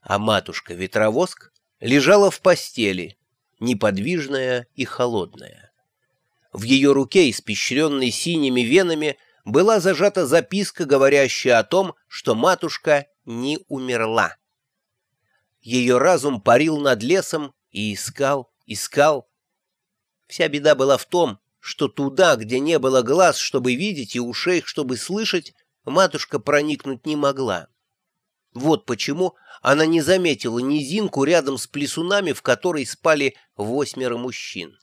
а матушка-ветровоск лежала в постели, неподвижная и холодная. В ее руке, испещренной синими венами, была зажата записка, говорящая о том, что матушка не умерла. Ее разум парил над лесом и искал, искал. Вся беда была в том, что туда, где не было глаз, чтобы видеть, и ушей, чтобы слышать, матушка проникнуть не могла. Вот почему она не заметила низинку рядом с плесунами, в которой спали восьмеро мужчин.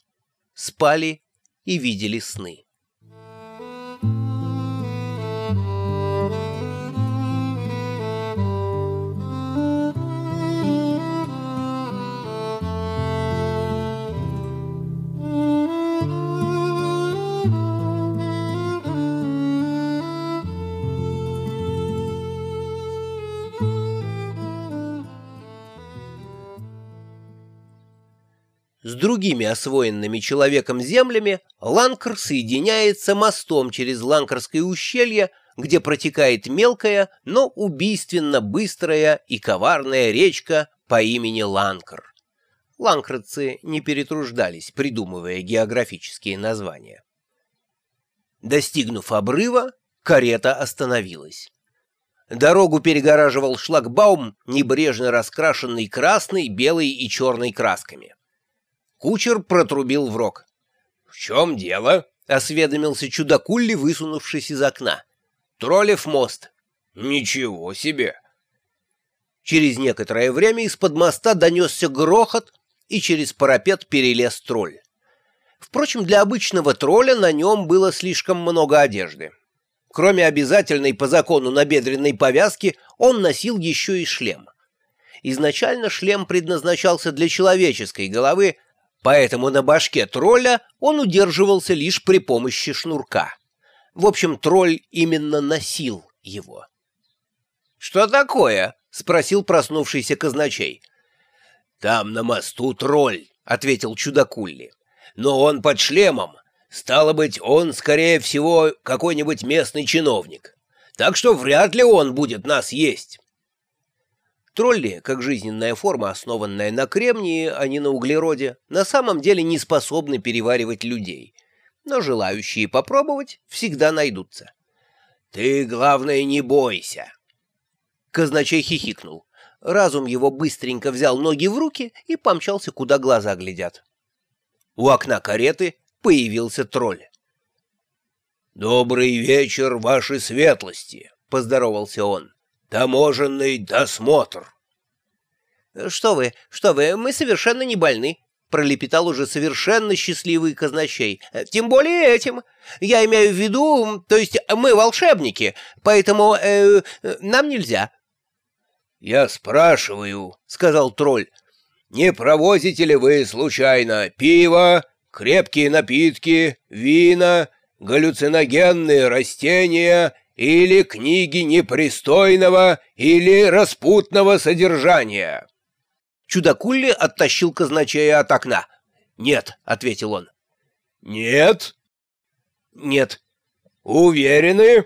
Спали и видели сны. С другими освоенными человеком землями Ланкр соединяется мостом через Ланкарское ущелье, где протекает мелкая, но убийственно быстрая и коварная речка по имени Ланкр. Ланкрцы не перетруждались, придумывая географические названия. Достигнув обрыва, карета остановилась. Дорогу перегораживал шлагбаум, небрежно раскрашенный красной, белой и черной красками. Кучер протрубил в рог. — В чем дело? — осведомился чудакулли, высунувшись из окна. — Троллев мост. — Ничего себе! Через некоторое время из-под моста донесся грохот, и через парапет перелез тролль. Впрочем, для обычного тролля на нем было слишком много одежды. Кроме обязательной по закону набедренной повязки, он носил еще и шлем. Изначально шлем предназначался для человеческой головы, поэтому на башке тролля он удерживался лишь при помощи шнурка. В общем, тролль именно носил его. «Что такое?» — спросил проснувшийся казначей. «Там на мосту тролль», — ответил чудакулли. «Но он под шлемом. Стало быть, он, скорее всего, какой-нибудь местный чиновник. Так что вряд ли он будет нас есть». Тролли, как жизненная форма, основанная на кремнии, а не на углероде, на самом деле не способны переваривать людей. Но желающие попробовать всегда найдутся. «Ты, главное, не бойся!» Казначей хихикнул. Разум его быстренько взял ноги в руки и помчался, куда глаза глядят. У окна кареты появился тролль. «Добрый вечер, ваши светлости!» — поздоровался он. Таможенный досмотр. Что вы, что вы, мы совершенно не больны, пролепетал уже совершенно счастливый казначей. Тем более этим. Я имею в виду, то есть мы волшебники, поэтому э, нам нельзя. Я спрашиваю, сказал тролль. Не провозите ли вы случайно пиво, крепкие напитки, вина, галлюциногенные растения или книги непристойного или распутного содержания. Чудакулли оттащил казначея от окна. «Нет», — ответил он. «Нет?» «Нет». «Уверены?»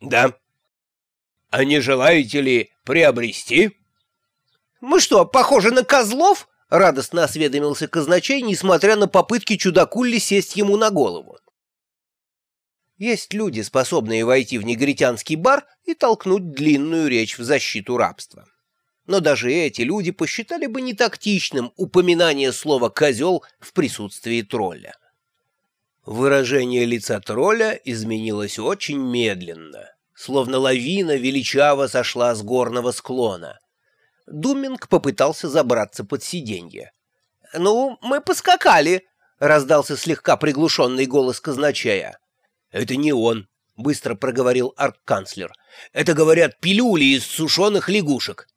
«Да». «А не желаете ли приобрести?» «Мы что, похожи на козлов?» — радостно осведомился казначей, несмотря на попытки чудакулли сесть ему на голову. Есть люди, способные войти в негритянский бар и толкнуть длинную речь в защиту рабства. Но даже эти люди посчитали бы нетактичным упоминание слова «козел» в присутствии тролля. Выражение лица тролля изменилось очень медленно, словно лавина величаво сошла с горного склона. Думинг попытался забраться под сиденье. «Ну, мы поскакали», — раздался слегка приглушенный голос казначея. «Это не он», — быстро проговорил арк-канцлер. «Это, говорят, пилюли из сушеных лягушек».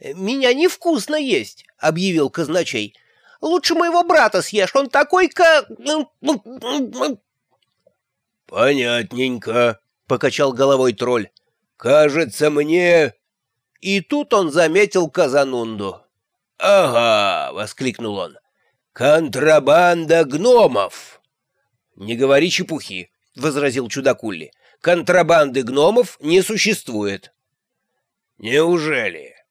«Меня невкусно есть», — объявил казначей. «Лучше моего брата съешь, он такой ка...» «Понятненько», — покачал головой тролль. «Кажется мне...» И тут он заметил Казанунду. «Ага!» — воскликнул он. «Контрабанда гномов!» «Не говори чепухи!» — возразил чудакулли. «Контрабанды гномов не существует». «Неужели?»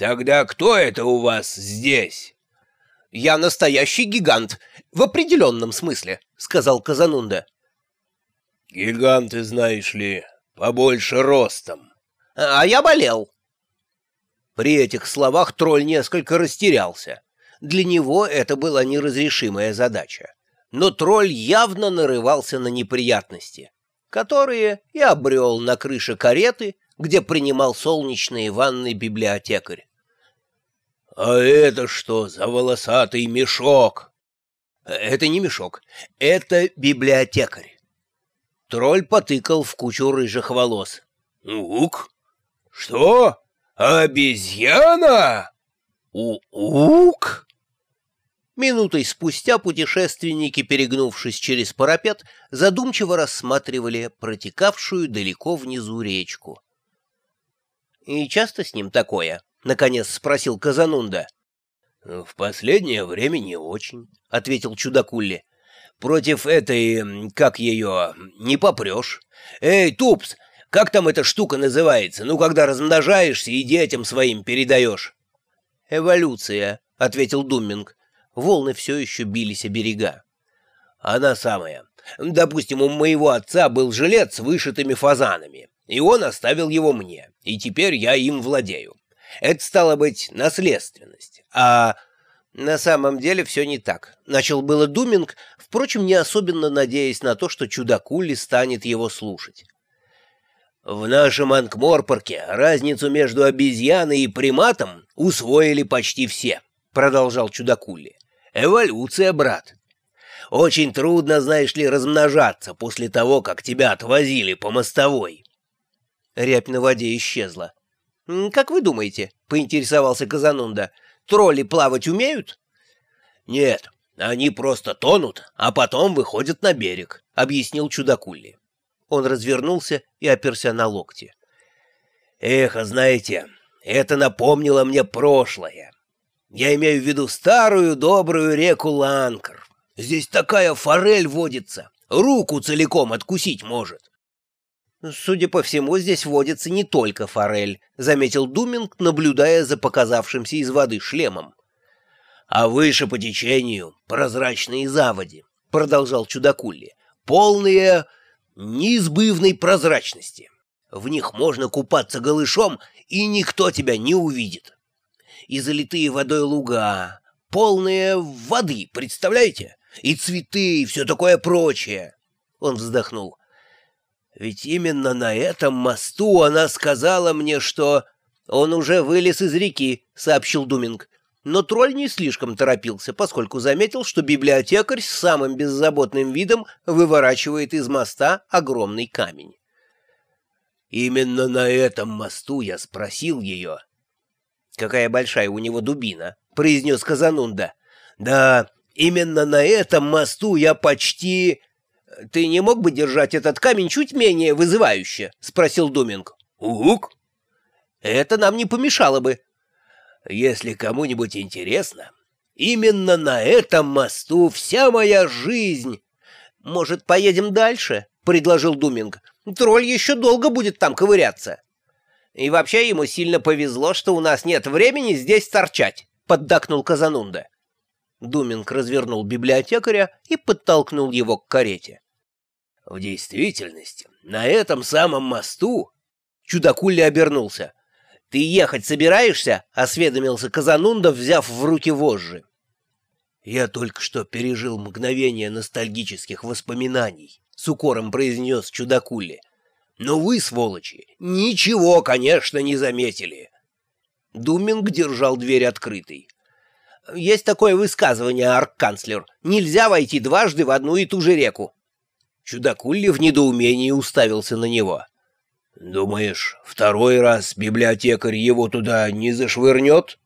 Тогда кто это у вас здесь? Я настоящий гигант, в определенном смысле, сказал Казанунда. Гиганты, знаешь ли, побольше ростом. А я болел. При этих словах тролль несколько растерялся. Для него это была неразрешимая задача. Но тролль явно нарывался на неприятности, которые и обрел на крыше кареты, где принимал солнечные ванны библиотекарь. «А это что за волосатый мешок?» «Это не мешок, это библиотекарь». Тролль потыкал в кучу рыжих волос. «Ук? Что? Обезьяна? У-ук?» Минутой спустя путешественники, перегнувшись через парапет, задумчиво рассматривали протекавшую далеко внизу речку. «И часто с ним такое?» — наконец спросил Казанунда. «В последнее время не очень», — ответил Чудакулли. «Против этой, как ее, не попрешь. Эй, Тупс, как там эта штука называется? Ну, когда размножаешься и детям своим передаешь?» «Эволюция», — ответил Думминг. Волны все еще бились о берега. «Она самая. Допустим, у моего отца был жилет с вышитыми фазанами, и он оставил его мне, и теперь я им владею. Это стало быть наследственность. А на самом деле все не так. Начал было Думинг, впрочем, не особенно надеясь на то, что чудакули станет его слушать. В нашем Анкморпорке разницу между обезьяной и приматом усвоили почти все, продолжал чудакули. Эволюция, брат. Очень трудно, знаешь ли, размножаться после того, как тебя отвозили по мостовой. Рябь на воде исчезла. «Как вы думаете?» — поинтересовался Казанунда. «Тролли плавать умеют?» «Нет, они просто тонут, а потом выходят на берег», — объяснил Чудакулли. Он развернулся и оперся на локти. «Эх, а знаете, это напомнило мне прошлое. Я имею в виду старую добрую реку Ланкар. Здесь такая форель водится, руку целиком откусить может. «Судя по всему, здесь водится не только форель», — заметил Думинг, наблюдая за показавшимся из воды шлемом. «А выше по течению прозрачные заводи», — продолжал Чудакулли, — «полные неизбывной прозрачности. В них можно купаться голышом, и никто тебя не увидит и залитые водой луга, полные воды, представляете? И цветы, и все такое прочее. Он вздохнул. Ведь именно на этом мосту она сказала мне, что... Он уже вылез из реки, сообщил Думинг. Но тролль не слишком торопился, поскольку заметил, что библиотекарь с самым беззаботным видом выворачивает из моста огромный камень. Именно на этом мосту я спросил ее, какая большая у него дубина», — произнес Казанунда. «Да, именно на этом мосту я почти...» «Ты не мог бы держать этот камень чуть менее вызывающе?» — спросил Думинг. «Угук!» «Это нам не помешало бы». «Если кому-нибудь интересно, именно на этом мосту вся моя жизнь...» «Может, поедем дальше?» — предложил Думинг. «Тролль еще долго будет там ковыряться». И вообще ему сильно повезло, что у нас нет времени здесь торчать», — поддакнул Казанунда. Думинг развернул библиотекаря и подтолкнул его к карете. «В действительности, на этом самом мосту...» Чудакули обернулся. «Ты ехать собираешься?» — осведомился Казанунда, взяв в руки вожжи. «Я только что пережил мгновение ностальгических воспоминаний», — с укором произнес Чудакули. Но вы, сволочи, ничего, конечно, не заметили. Думинг держал дверь открытой. Есть такое высказывание, арк-канцлер. Нельзя войти дважды в одну и ту же реку. Чудакулли в недоумении уставился на него. «Думаешь, второй раз библиотекарь его туда не зашвырнет?»